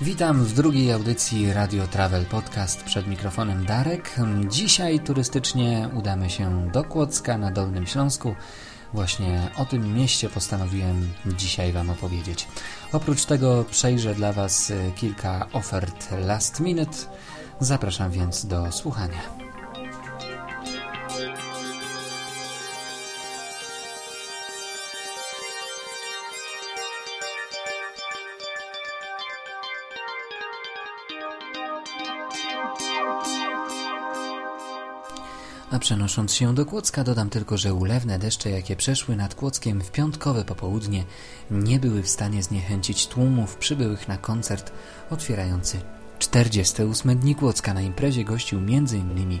Witam w drugiej audycji Radio Travel Podcast przed mikrofonem Darek. Dzisiaj turystycznie udamy się do Kłodzka na Dolnym Śląsku. Właśnie o tym mieście postanowiłem dzisiaj Wam opowiedzieć. Oprócz tego przejrzę dla Was kilka ofert last minute. Zapraszam więc do słuchania. A przenosząc się do Kłodzka dodam tylko, że ulewne deszcze, jakie przeszły nad Kłodzkiem w piątkowe popołudnie, nie były w stanie zniechęcić tłumów przybyłych na koncert otwierający 48 dni Kłodzka. Na imprezie gościł m.in.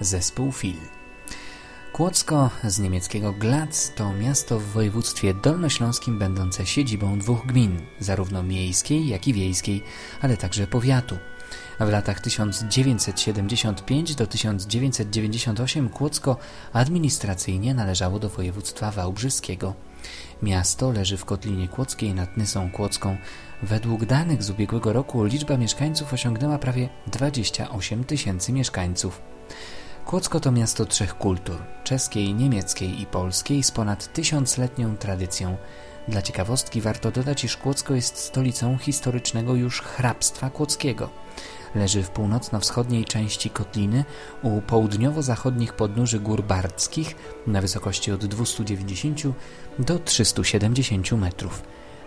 zespół Fil. Kłodzko z niemieckiego Glatz to miasto w województwie dolnośląskim będące siedzibą dwóch gmin, zarówno miejskiej, jak i wiejskiej, ale także powiatu – w latach 1975 do 1998 Kłodzko administracyjnie należało do województwa wałbrzyskiego. Miasto leży w Kotlinie Kłodzkiej nad Nysą Kłodzką. Według danych z ubiegłego roku liczba mieszkańców osiągnęła prawie 28 tysięcy mieszkańców. Kłodzko to miasto trzech kultur czeskiej, niemieckiej i polskiej z ponad tysiącletnią tradycją. Dla ciekawostki warto dodać, iż Kłodzko jest stolicą historycznego już hrabstwa kłodzkiego. Leży w północno-wschodniej części kotliny u południowo-zachodnich podnóży gór bardzkich na wysokości od 290 do 370 metrów.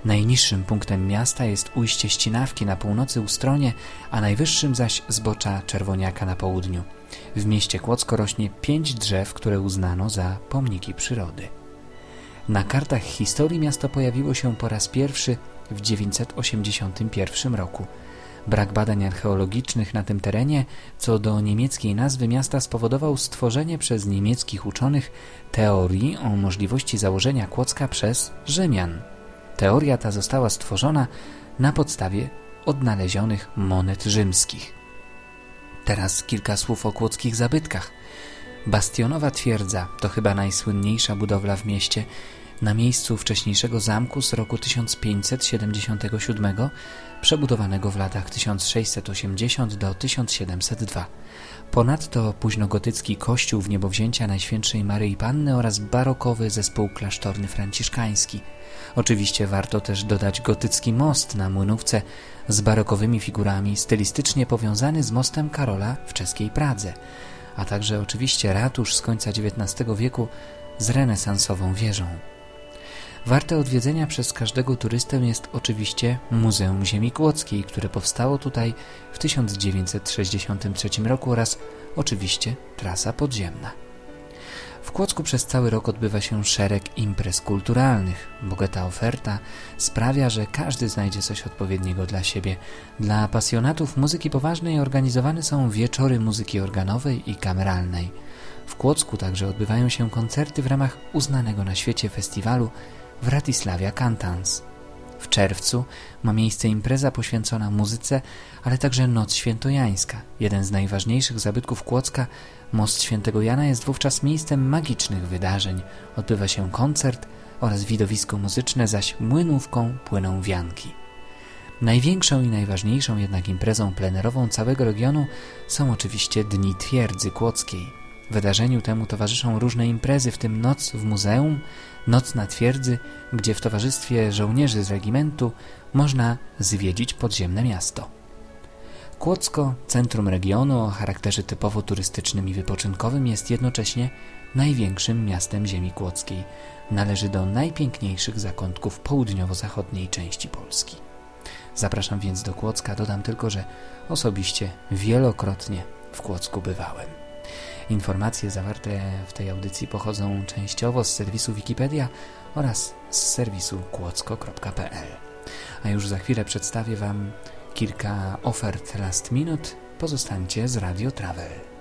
Najniższym punktem miasta jest ujście Ścinawki na północy u stronie, a najwyższym zaś zbocza Czerwoniaka na południu. W mieście Kłodzko rośnie pięć drzew, które uznano za pomniki przyrody. Na kartach historii miasto pojawiło się po raz pierwszy w 981 roku. Brak badań archeologicznych na tym terenie co do niemieckiej nazwy miasta spowodował stworzenie przez niemieckich uczonych teorii o możliwości założenia Kłodzka przez Rzymian. Teoria ta została stworzona na podstawie odnalezionych monet rzymskich. Teraz kilka słów o kłodzkich zabytkach. Bastionowa twierdza to chyba najsłynniejsza budowla w mieście, na miejscu wcześniejszego zamku z roku 1577, przebudowanego w latach 1680 do 1702. Ponadto późnogotycki kościół w niebowzięcia Najświętszej Maryi Panny oraz barokowy zespół klasztorny franciszkański. Oczywiście warto też dodać gotycki most na Młynówce z barokowymi figurami, stylistycznie powiązany z mostem Karola w czeskiej Pradze, a także oczywiście ratusz z końca XIX wieku z renesansową wieżą. Warte odwiedzenia przez każdego turystę jest oczywiście Muzeum Ziemi Kłodzkiej, które powstało tutaj w 1963 roku oraz oczywiście trasa podziemna. W Kłodzku przez cały rok odbywa się szereg imprez kulturalnych. Bogata oferta sprawia, że każdy znajdzie coś odpowiedniego dla siebie. Dla pasjonatów muzyki poważnej organizowane są wieczory muzyki organowej i kameralnej. W Kłodzku także odbywają się koncerty w ramach uznanego na świecie festiwalu Wratysławia Cantans. W czerwcu ma miejsce impreza poświęcona muzyce, ale także Noc Świętojańska. Jeden z najważniejszych zabytków Kłodzka, Most Świętego Jana jest wówczas miejscem magicznych wydarzeń. Odbywa się koncert oraz widowisko muzyczne, zaś młynówką płyną wianki. Największą i najważniejszą jednak imprezą plenerową całego regionu są oczywiście Dni Twierdzy Kłodzkiej. Wydarzeniu temu towarzyszą różne imprezy, w tym noc w muzeum, noc na twierdzy, gdzie w towarzystwie żołnierzy z regimentu można zwiedzić podziemne miasto. Kłodzko, centrum regionu o charakterze typowo turystycznym i wypoczynkowym, jest jednocześnie największym miastem ziemi kłodzkiej. Należy do najpiękniejszych zakątków południowo-zachodniej części Polski. Zapraszam więc do Kłodzka, dodam tylko, że osobiście wielokrotnie w Kłodzku bywałem. Informacje zawarte w tej audycji pochodzą częściowo z serwisu Wikipedia oraz z serwisu kłodzko.pl. A już za chwilę przedstawię Wam kilka ofert last minute. Pozostańcie z Radio Travel.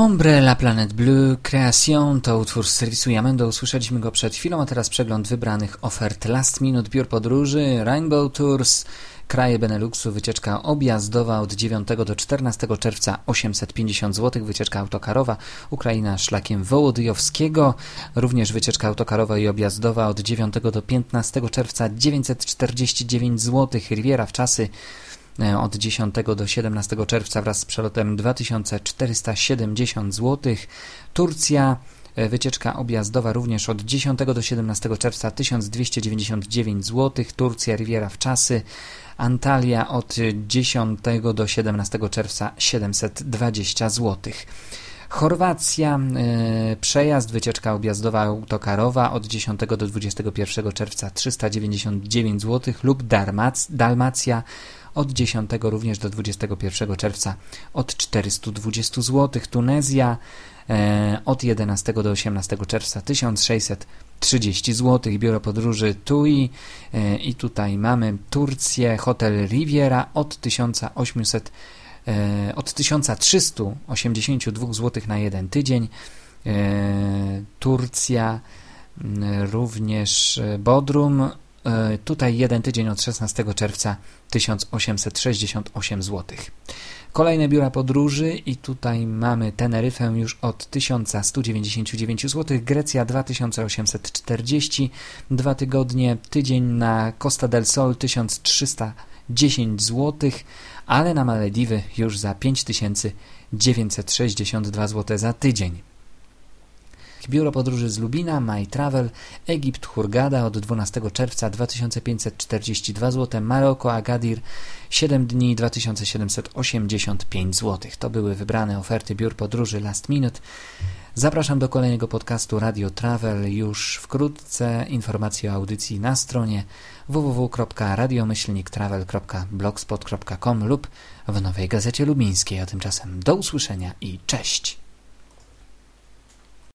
Ombre la Planète Bleu, Création to utwór z serwisu Yamendo. Usłyszeliśmy go przed chwilą, a teraz przegląd wybranych ofert Last Minute Biur Podróży, Rainbow Tours, Kraje Beneluxu, wycieczka objazdowa od 9 do 14 czerwca 850 zł, wycieczka autokarowa, Ukraina szlakiem Wołodyjowskiego, również wycieczka autokarowa i objazdowa od 9 do 15 czerwca 949 zł, Riviera w czasy od 10 do 17 czerwca wraz z przelotem 2470 zł. Turcja e, Wycieczka objazdowa również od 10 do 17 czerwca 1299 zł. Turcja Riviera w czasy. Antalya od 10 do 17 czerwca 720 zł. Chorwacja, e, przejazd, wycieczka objazdowa autokarowa od 10 do 21 czerwca 399 zł lub Dalmacja od 10 również do 21 czerwca od 420 zł. Tunezja e, od 11 do 18 czerwca 1630 zł. Biuro podróży TUI e, i tutaj mamy Turcję, hotel Riviera od 1800 e, od 1382 zł na jeden tydzień. E, Turcja, również Bodrum E, tutaj jeden tydzień od 16 czerwca 1868 zł. Kolejne biura podróży i tutaj mamy Teneryfę już od 1199 zł, Grecja 2840, dwa tygodnie, tydzień na Costa del Sol 1310 zł, ale na Malediwy już za 5962 zł za tydzień. Biuro Podróży z Lubina, My Travel, Egipt, Hurgada od 12 czerwca 2542 zł, Maroko, Agadir 7 dni 2785 zł. To były wybrane oferty biur podróży Last Minute. Zapraszam do kolejnego podcastu Radio Travel już wkrótce. Informacje o audycji na stronie www.radiomyślniktravel.blogspot.com lub w Nowej Gazecie Lubińskiej. A tymczasem do usłyszenia i cześć!